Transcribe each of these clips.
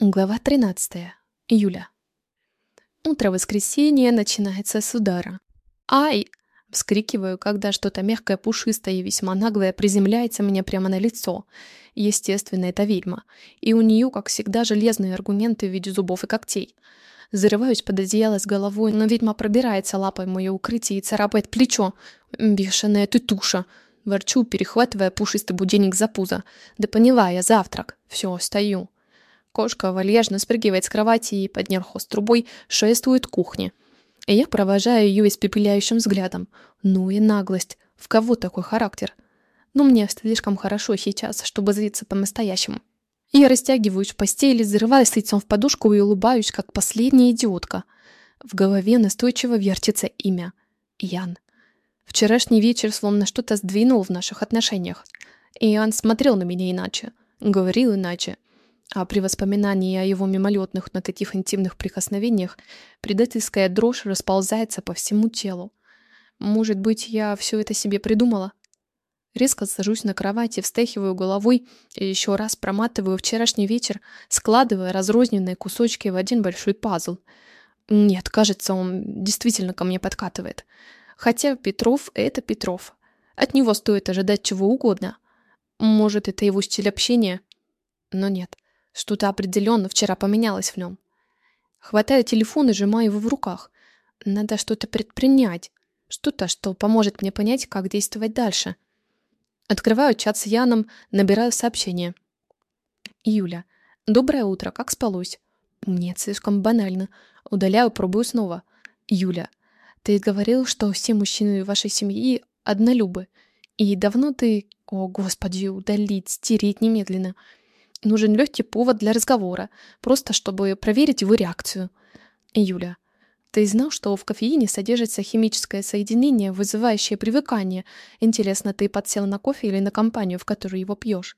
Глава 13. Июля. Утро воскресенья начинается с удара. «Ай!» – вскрикиваю, когда что-то мягкое, пушистое и весьма наглое приземляется мне прямо на лицо. Естественно, это ведьма. И у нее, как всегда, железные аргументы в виде зубов и когтей. Зарываюсь под одеяло с головой, но ведьма пробирается лапой в мое укрытие и царапает плечо. «Бешеная ты туша!» Ворчу, перехватывая пушистый будильник за пузо. «Да поняла я, завтрак. Все, стою». Кошка вальяжно спрыгивает с кровати и, подняв хвост трубой, шествует к кухне. И я провожаю ее испепеляющим взглядом. Ну и наглость. В кого такой характер? Но мне слишком хорошо сейчас, чтобы злиться по-настоящему. Я растягиваюсь в постели, зарываюсь лицом в подушку и улыбаюсь, как последняя идиотка. В голове настойчиво вертится имя. Ян. Вчерашний вечер словно что-то сдвинул в наших отношениях. И Ян смотрел на меня иначе, говорил иначе, а при воспоминании о его мимолетных, но таких интимных прикосновениях предательская дрожь расползается по всему телу. Может быть, я все это себе придумала? Резко сажусь на кровати, встряхиваю головой и еще раз проматываю вчерашний вечер, складывая разрозненные кусочки в один большой пазл. Нет, кажется, он действительно ко мне подкатывает. Хотя Петров — это Петров. От него стоит ожидать чего угодно. Может, это его стиль общения? Но нет. Что-то определенно вчера поменялось в нем. Хватаю телефон и сжимаю его в руках. Надо что-то предпринять. Что-то, что поможет мне понять, как действовать дальше. Открываю чат с Яном, набираю сообщение. Юля. Доброе утро, как спалось? Нет, слишком банально. Удаляю, пробую снова. Юля. Ты говорил, что все мужчины вашей семьи однолюбы. И давно ты... О, господи, удалить, стереть немедленно нужен легкий повод для разговора, просто чтобы проверить его реакцию. Юля, ты знал, что в кофеине содержится химическое соединение, вызывающее привыкание? Интересно, ты подсел на кофе или на компанию, в которую его пьешь?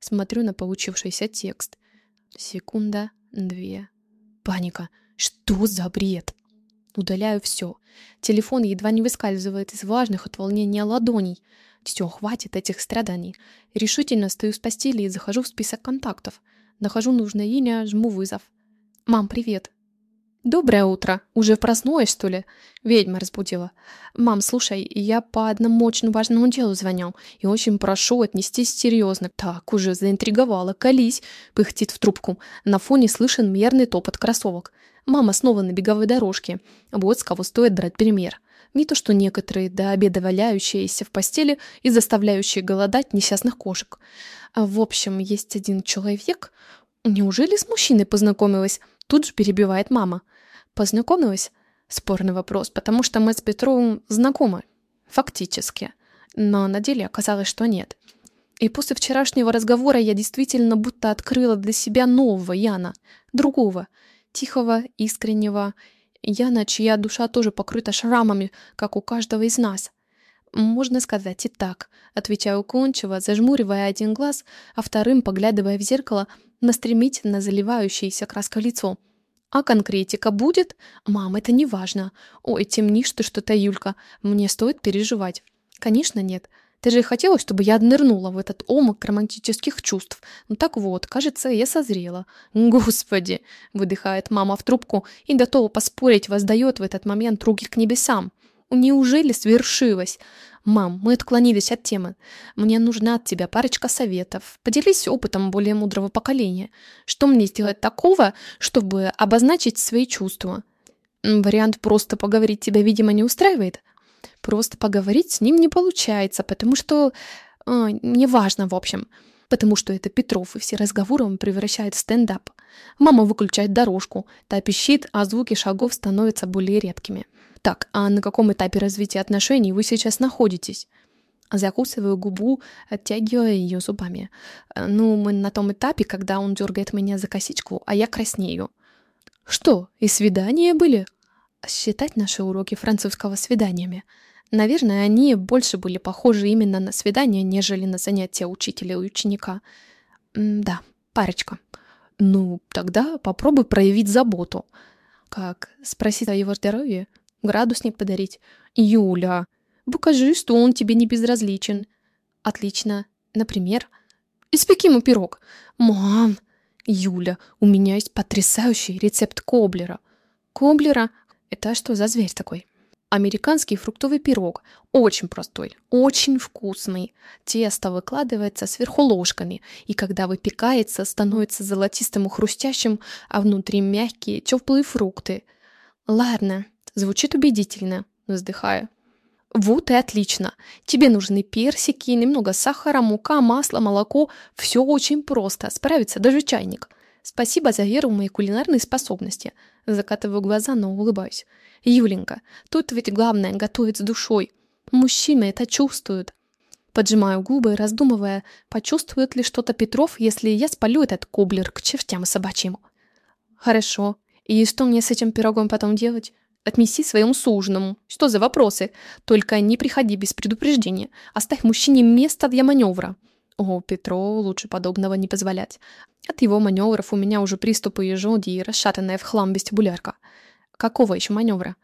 Смотрю на получившийся текст. Секунда, две. Паника. Что за бред? Удаляю все. Телефон едва не выскальзывает из влажных от волнения ладоней. Все, хватит этих страданий. Решительно стою с постели и захожу в список контактов. Нахожу нужное имя, жму вызов. «Мам, привет!» «Доброе утро! Уже проснулась, что ли?» Ведьма разбудила. «Мам, слушай, я по одному очень важному делу звоню, и очень прошу отнестись серьезно». Так, уже заинтриговала. «Колись!» — пыхтит в трубку. На фоне слышен мерный топот кроссовок. Мама снова на беговой дорожке. Вот с кого стоит брать пример. Не то что некоторые до обеда валяющиеся в постели и заставляющие голодать несчастных кошек. А в общем, есть один человек. Неужели с мужчиной познакомилась? Тут же перебивает мама. Познакомилась? Спорный вопрос, потому что мы с Петровым знакомы. Фактически. Но на деле оказалось, что нет. И после вчерашнего разговора я действительно будто открыла для себя нового Яна. Другого. Тихого, искреннего Яна, чья душа тоже покрыта шрамами, как у каждого из нас. Можно сказать и так, отвечаю уклончиво, зажмуривая один глаз, а вторым поглядывая в зеркало на стремительно заливающееся краской лицо. А конкретика будет? Мам, это не важно. Ой, темнишь ты что-то, Юлька. Мне стоит переживать. Конечно, нет. Ты же хотела, чтобы я нырнула в этот омок романтических чувств. Ну так вот, кажется, я созрела. Господи, выдыхает мама в трубку и готова поспорить воздает в этот момент руки к небесам. Неужели свершилось? Мам, мы отклонились от темы. Мне нужна от тебя парочка советов. Поделись опытом более мудрого поколения. Что мне сделать такого, чтобы обозначить свои чувства? Вариант просто поговорить тебя, видимо, не устраивает? Просто поговорить с ним не получается, потому что... Э, неважно, в общем. Потому что это Петров, и все разговоры он превращает в стендап. Мама выключает дорожку, та пищит, а звуки шагов становятся более редкими. Так, а на каком этапе развития отношений вы сейчас находитесь? Закусываю губу, оттягивая ее зубами. Ну, мы на том этапе, когда он дергает меня за косичку, а я краснею. Что, и свидания были? Считать наши уроки французского свиданиями. Наверное, они больше были похожи именно на свидания, нежели на занятия учителя и ученика. М да, парочка. Ну, тогда попробуй проявить заботу. Как? Спросить о его здоровье? Градусник подарить? Юля, покажи, что он тебе не безразличен. Отлично. Например, испеки ему пирог. Мам, Юля, у меня есть потрясающий рецепт коблера. Коблера? Это что за зверь такой? Американский фруктовый пирог. Очень простой, очень вкусный. Тесто выкладывается сверху ложками, и когда выпекается, становится золотистым и хрустящим, а внутри мягкие, теплые фрукты. Ладно, звучит убедительно, вздыхаю. Вот и отлично. Тебе нужны персики, немного сахара, мука, масло, молоко. Все очень просто, справится даже чайник. Спасибо за веру в мои кулинарные способности. Закатываю глаза, но улыбаюсь. Юленька, тут ведь главное готовить с душой. Мужчины это чувствуют. Поджимаю губы, раздумывая, почувствует ли что-то Петров, если я спалю этот коблер к чертям собачьим. Хорошо. И что мне с этим пирогом потом делать? Отнеси своему суженому. Что за вопросы? Только не приходи без предупреждения. Оставь мужчине место для маневра. О, Петру лучше подобного не позволять. От его маневров у меня уже приступы изжоги и расшатанная в хлам вестибулярка. Какого еще маневра?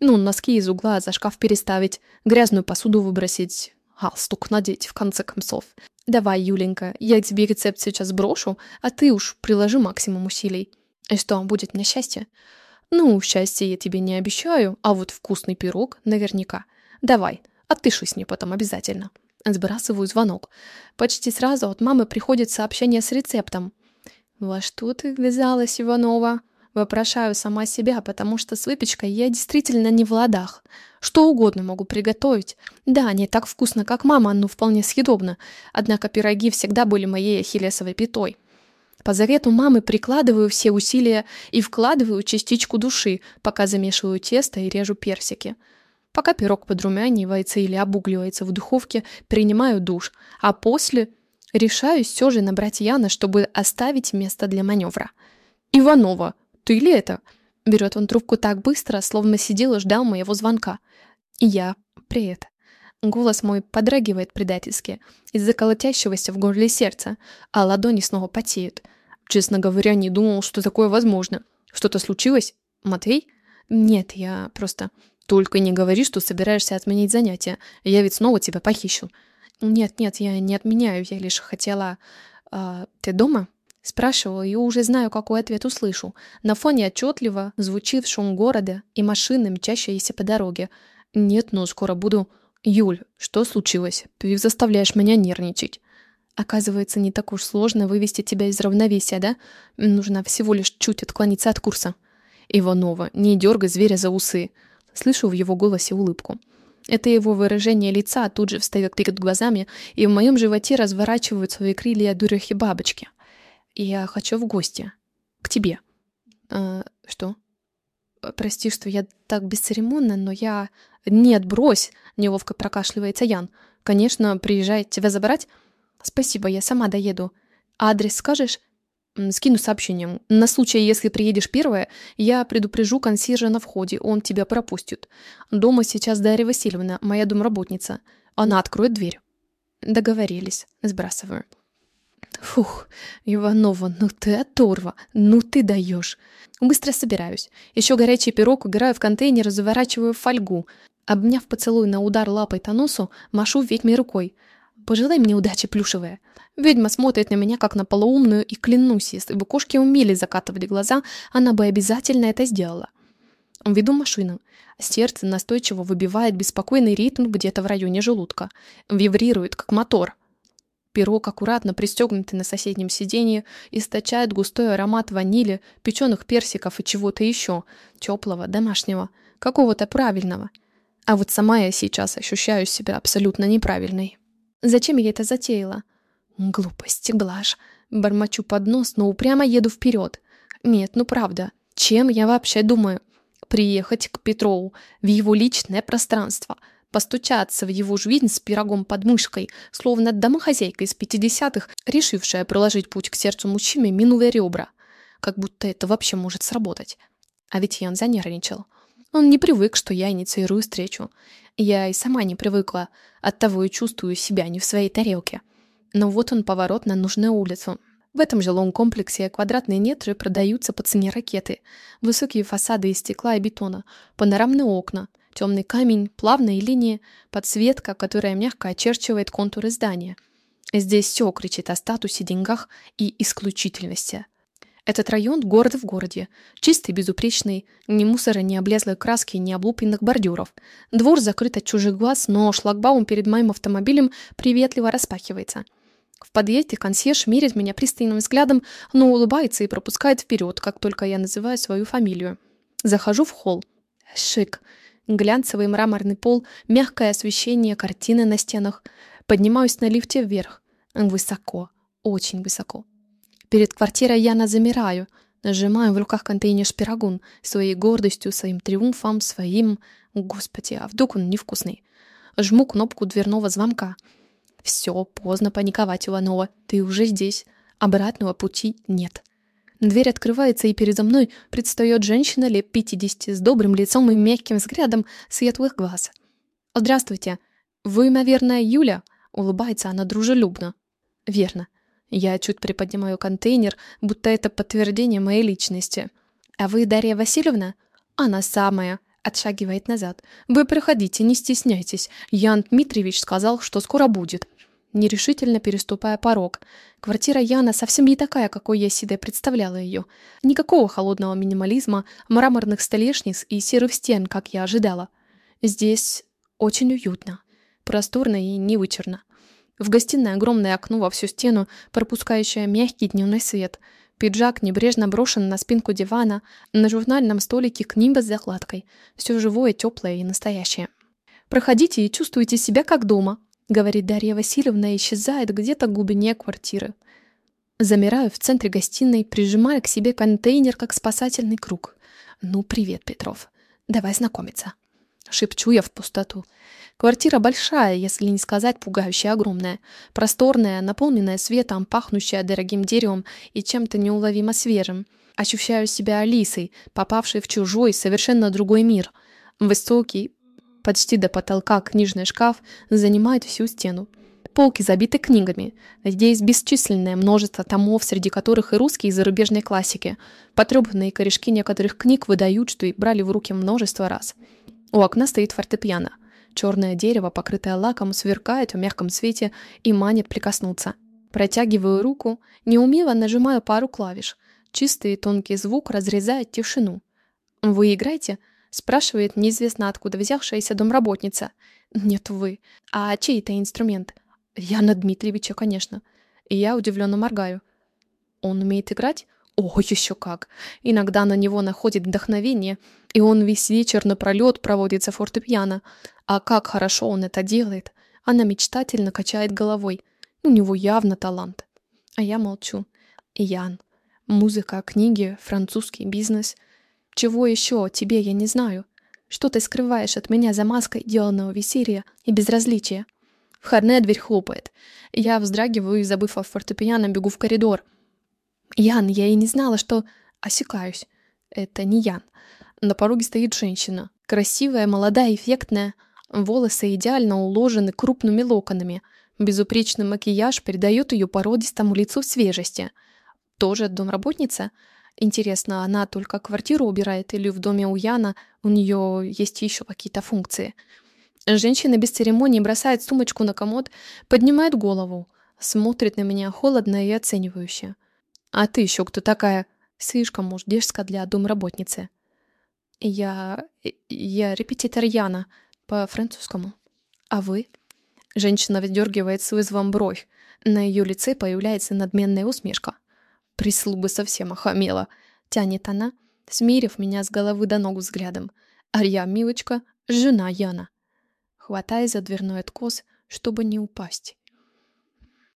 Ну, носки из угла за шкаф переставить, грязную посуду выбросить, галстук надеть, в конце концов. Давай, Юленька, я тебе рецепт сейчас брошу, а ты уж приложи максимум усилий. И что, будет мне счастье? Ну, счастье я тебе не обещаю, а вот вкусный пирог наверняка. Давай, отышись мне потом обязательно. Сбрасываю звонок. Почти сразу от мамы приходит сообщение с рецептом. «Во что ты ввязалась, Иванова?» Вопрошаю сама себя, потому что с выпечкой я действительно не в ладах. Что угодно могу приготовить. Да, не так вкусно, как мама, но вполне съедобно. Однако пироги всегда были моей ахиллесовой пятой. По завету мамы прикладываю все усилия и вкладываю частичку души, пока замешиваю тесто и режу персики. Пока пирог подрумянивается или обугливается в духовке, принимаю душ, а после решаюсь все же набрать Яна, чтобы оставить место для маневра. «Иванова, ты ли это?» Берет он трубку так быстро, словно сидел и ждал моего звонка. И я. Привет. Голос мой подрагивает предательски из-за колотящегося в горле сердца, а ладони снова потеют. Честно говоря, не думал, что такое возможно. Что-то случилось? Матвей? Нет, я просто... Только не говори, что собираешься отменить занятия. Я ведь снова тебя похищу. Нет, нет, я не отменяю, я лишь хотела... А, ты дома? Спрашиваю и уже знаю, какой ответ услышу. На фоне отчетливо звучит шум города и машины, мчащиеся по дороге. Нет, но скоро буду... Юль, что случилось? Ты заставляешь меня нервничать. Оказывается, не так уж сложно вывести тебя из равновесия, да? Нужно всего лишь чуть отклониться от курса. Иванова, не дергай зверя за усы. Слышу в его голосе улыбку. Это его выражение лица тут же встает перед глазами, и в моем животе разворачивают свои крылья дурехи бабочки — я хочу в гости. К тебе. А, что? Прости, что я так бесцеремонно, но я... Нет, брось! Неловко прокашливается Ян. Конечно, приезжает тебя забрать. Спасибо, я сама доеду. Адрес скажешь? Скину сообщением. На случай, если приедешь первая, я предупрежу консьержа на входе, он тебя пропустит. Дома сейчас Дарья Васильевна, моя домработница. Она откроет дверь. Договорились. Сбрасываю. Фух, Иванова, ну ты оторва, ну ты даешь. Быстро собираюсь. Еще горячий пирог убираю в контейнер и заворачиваю в фольгу. Обняв поцелуй на удар лапой Танусу, машу ведьме рукой. Пожелай мне удачи, плюшевая. Ведьма смотрит на меня, как на полоумную, и клянусь, если бы кошки умели закатывать глаза, она бы обязательно это сделала. Веду машину. Сердце настойчиво выбивает беспокойный ритм где-то в районе желудка. Вибрирует, как мотор. Пирог, аккуратно пристегнутый на соседнем сиденье, источает густой аромат ванили, печеных персиков и чего-то еще, теплого, домашнего, какого-то правильного. А вот сама я сейчас ощущаю себя абсолютно неправильной. Зачем я это затеяла? Глупость, блажь. Бормочу под нос, но упрямо еду вперед. Нет, ну правда, чем я вообще думаю? Приехать к Петрову в его личное пространство – постучаться в его жизнь с пирогом под мышкой, словно домохозяйка из 50-х, решившая проложить путь к сердцу мужчины, минуя ребра. Как будто это вообще может сработать. А ведь Ян занервничал. Он не привык, что я инициирую встречу. Я и сама не привыкла, оттого и чувствую себя не в своей тарелке. Но вот он поворот на нужную улицу. В этом жилом комплексе квадратные метры продаются по цене ракеты. Высокие фасады из стекла и бетона, панорамные окна — Темный камень, плавные линии, подсветка, которая мягко очерчивает контуры здания. Здесь все кричит о статусе, деньгах и исключительности. Этот район – город в городе. Чистый, безупречный, ни мусора, ни облезлой краски, ни облупленных бордюров. Двор закрыт от чужих глаз, но шлагбаум перед моим автомобилем приветливо распахивается. В подъезде консьерж мерит меня пристальным взглядом, но улыбается и пропускает вперед, как только я называю свою фамилию. Захожу в холл. Шик. Глянцевый мраморный пол, мягкое освещение, картины на стенах. Поднимаюсь на лифте вверх. Высоко. Очень высоко. Перед квартирой Яна замираю, нажимаю в руках контейнер шпирагун, своей гордостью, своим триумфом, своим... Господи, а вдруг он невкусный? Жму кнопку дверного звонка. Все, поздно паниковать, Иванова. Ты уже здесь. Обратного пути нет. Дверь открывается, и передо мной предстает женщина лет 50 с добрым лицом и мягким взглядом светлых глаз. «Здравствуйте. Вы, наверное, Юля?» Улыбается она дружелюбно. «Верно. Я чуть приподнимаю контейнер, будто это подтверждение моей личности. «А вы Дарья Васильевна?» «Она самая», — отшагивает назад. «Вы проходите, не стесняйтесь. Ян Дмитриевич сказал, что скоро будет». Нерешительно переступая порог. Квартира Яна совсем не такая, какой я себе представляла ее. Никакого холодного минимализма, мраморных столешниц и серых стен, как я ожидала. Здесь очень уютно, просторно и невычурно. В гостиной огромное окно во всю стену, пропускающее мягкий дневной свет. Пиджак небрежно брошен на спинку дивана, на журнальном столике книга с закладкой. Все живое, теплое и настоящее. «Проходите и чувствуйте себя как дома», — говорит Дарья Васильевна и исчезает где-то в глубине квартиры. Замираю в центре гостиной, прижимая к себе контейнер, как спасательный круг. «Ну, привет, Петров. Давай знакомиться». Шепчу я в пустоту. Квартира большая, если не сказать пугающе огромная. Просторная, наполненная светом, пахнущая дорогим деревом и чем-то неуловимо свежим. Ощущаю себя Алисой, попавшей в чужой, совершенно другой мир. Высокий, почти до потолка книжный шкаф занимает всю стену. Полки забиты книгами. Здесь бесчисленное множество томов, среди которых и русские, и зарубежные классики. Потрепанные корешки некоторых книг выдают, что их брали в руки множество раз. У окна стоит фортепиано. Черное дерево, покрытое лаком, сверкает в мягком свете и манит прикоснуться. Протягиваю руку, неумело нажимаю пару клавиш. Чистый и тонкий звук разрезает тишину. «Вы играете?» — спрашивает неизвестно откуда взявшаяся домработница. «Нет, вы. А чей это инструмент?» «Яна Дмитриевича, конечно». И я удивленно моргаю. «Он умеет играть?» О, еще как! Иногда на него находит вдохновение, и он весь вечер напролет проводит за фортепиано. А как хорошо он это делает! Она мечтательно качает головой. У него явно талант. А я молчу. Ян. Музыка, книги, французский бизнес. Чего еще тебе я не знаю? Что ты скрываешь от меня за маской деланного веселья и безразличия? Входная дверь хлопает. Я вздрагиваю и, забыв о фортепиано, бегу в коридор. Ян, я и не знала, что... Осекаюсь. Это не Ян. На пороге стоит женщина. Красивая, молодая, эффектная. Волосы идеально уложены крупными локонами. Безупречный макияж придает ее породистому лицу свежести. Тоже домработница? Интересно, она только квартиру убирает или в доме у Яна у нее есть еще какие-то функции? Женщина без церемонии бросает сумочку на комод, поднимает голову, смотрит на меня холодно и оценивающе. А ты еще кто такая? Слишком уж дерзко для домработницы. Я... я репетитор Яна по французскому. А вы? Женщина выдергивает с вызовом бровь. На ее лице появляется надменная усмешка. Прислуга совсем охамела. Тянет она, смирив меня с головы до ног взглядом. А я, милочка, жена Яна. Хватая за дверной откос, чтобы не упасть.